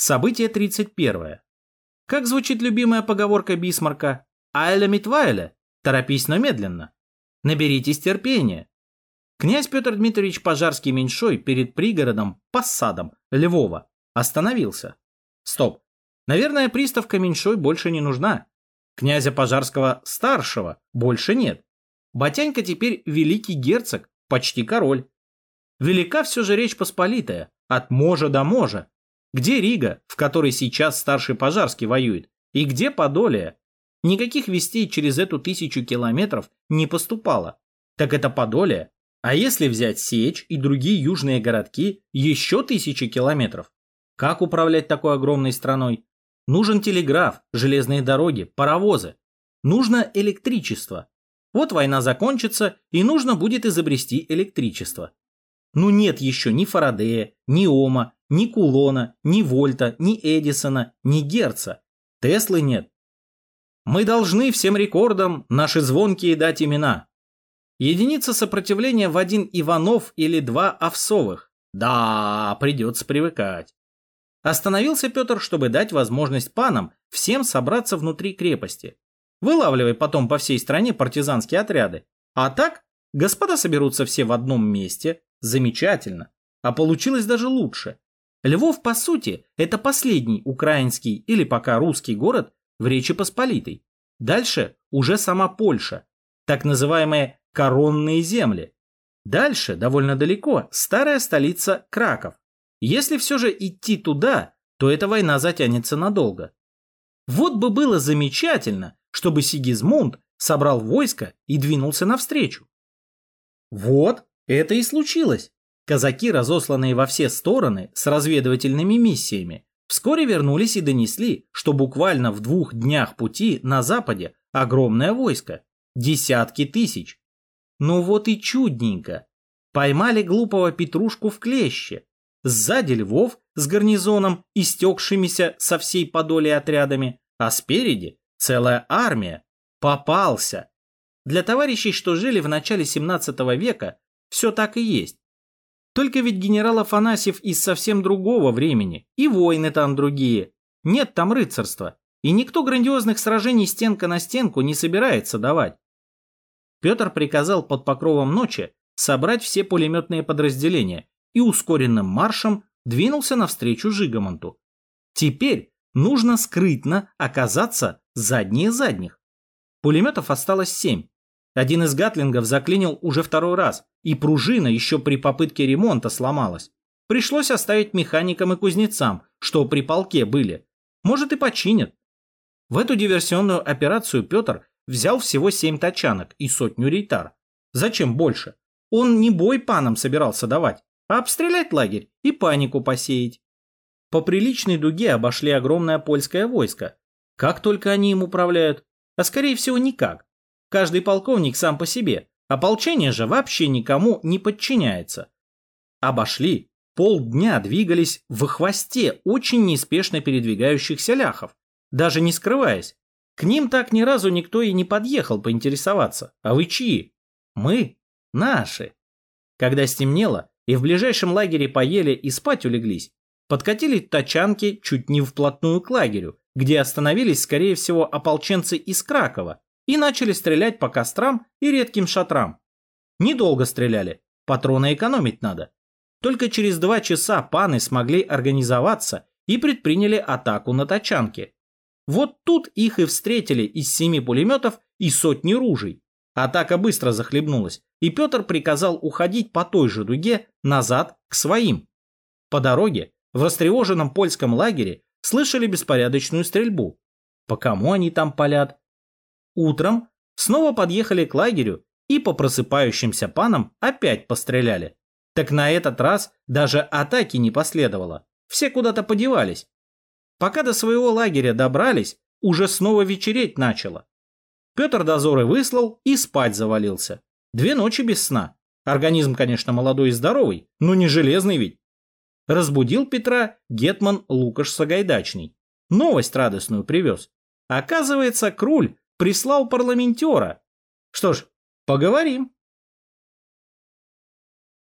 Событие 31. Как звучит любимая поговорка Бисмарка? «Айля митвайля» – торопись, но медленно. Наберитесь терпения. Князь Петр Дмитриевич Пожарский-Меньшой перед пригородом, посадом Львова, остановился. Стоп. Наверное, приставка Меньшой больше не нужна. Князя Пожарского-старшего больше нет. Батянька теперь великий герцог, почти король. Велика все же Речь Посполитая, от можа до можа, где Рига, в которой сейчас старший Пожарский воюет, и где Подолия? Никаких вестей через эту тысячу километров не поступало. Так это Подолия. А если взять Сечь и другие южные городки, еще тысячи километров? Как управлять такой огромной страной? Нужен телеграф, железные дороги, паровозы. Нужно электричество. Вот война закончится, и нужно будет изобрести электричество. Ну нет еще ни Фарадея, ни Ома, ни Кулона, ни Вольта, ни Эдисона, ни Герца. Теслы нет. Мы должны всем рекордам наши звонкие дать имена. Единица сопротивления в один Иванов или два Овсовых. Да, придется привыкать. Остановился Петр, чтобы дать возможность панам всем собраться внутри крепости. Вылавливай потом по всей стране партизанские отряды. А так, господа соберутся все в одном месте. Замечательно. А получилось даже лучше. Львов, по сути, это последний украинский или пока русский город в Речи Посполитой. Дальше уже сама Польша, так называемые коронные земли. Дальше, довольно далеко, старая столица Краков. Если все же идти туда, то эта война затянется надолго. Вот бы было замечательно, чтобы Сигизмунд собрал войско и двинулся навстречу. Вот это и случилось. Казаки, разосланные во все стороны с разведывательными миссиями, вскоре вернулись и донесли, что буквально в двух днях пути на западе огромное войско. Десятки тысяч. Ну вот и чудненько. Поймали глупого Петрушку в клеще. Сзади Львов с гарнизоном, истекшимися со всей подоли отрядами, а спереди целая армия. Попался. Для товарищей, что жили в начале 17 века, все так и есть. Только ведь генерал Афанасьев из совсем другого времени, и войны там другие. Нет там рыцарства, и никто грандиозных сражений стенка на стенку не собирается давать. Петр приказал под покровом ночи собрать все пулеметные подразделения и ускоренным маршем двинулся навстречу Жигамонту. Теперь нужно скрытно оказаться заднее задних. Пулеметов осталось семь. Один из гатлингов заклинил уже второй раз, и пружина еще при попытке ремонта сломалась. Пришлось оставить механикам и кузнецам, что при полке были. Может и починят. В эту диверсионную операцию Петр взял всего семь тачанок и сотню рейтар. Зачем больше? Он не бой панам собирался давать, а обстрелять лагерь и панику посеять. По приличной дуге обошли огромное польское войско. Как только они им управляют? А скорее всего никак. Каждый полковник сам по себе, Ополчение же вообще никому не подчиняется. Обошли, полдня двигались в хвосте очень неспешно передвигающихся ляхов, даже не скрываясь. К ним так ни разу никто и не подъехал поинтересоваться. А вы чьи? Мы? Наши. Когда стемнело, и в ближайшем лагере поели и спать улеглись, подкатили тачанки чуть не вплотную к лагерю, где остановились, скорее всего, ополченцы из Кракова, и начали стрелять по кострам и редким шатрам. Недолго стреляли, патроны экономить надо. Только через два часа паны смогли организоваться и предприняли атаку на тачанки. Вот тут их и встретили из семи пулеметов и сотни ружей. Атака быстро захлебнулась, и Петр приказал уходить по той же дуге назад к своим. По дороге в растревоженном польском лагере слышали беспорядочную стрельбу. По кому они там палят, Утром снова подъехали к лагерю и по просыпающимся панам опять постреляли. Так на этот раз даже атаки не последовало. Все куда-то подевались. Пока до своего лагеря добрались, уже снова вечереть начало. Петр дозоры выслал и спать завалился. Две ночи без сна. Организм, конечно, молодой и здоровый, но не железный ведь. Разбудил Петра гетман Лукаш Сагайдачный. Новость радостную привез. Оказывается, Круль прислал парламентера. Что ж, поговорим.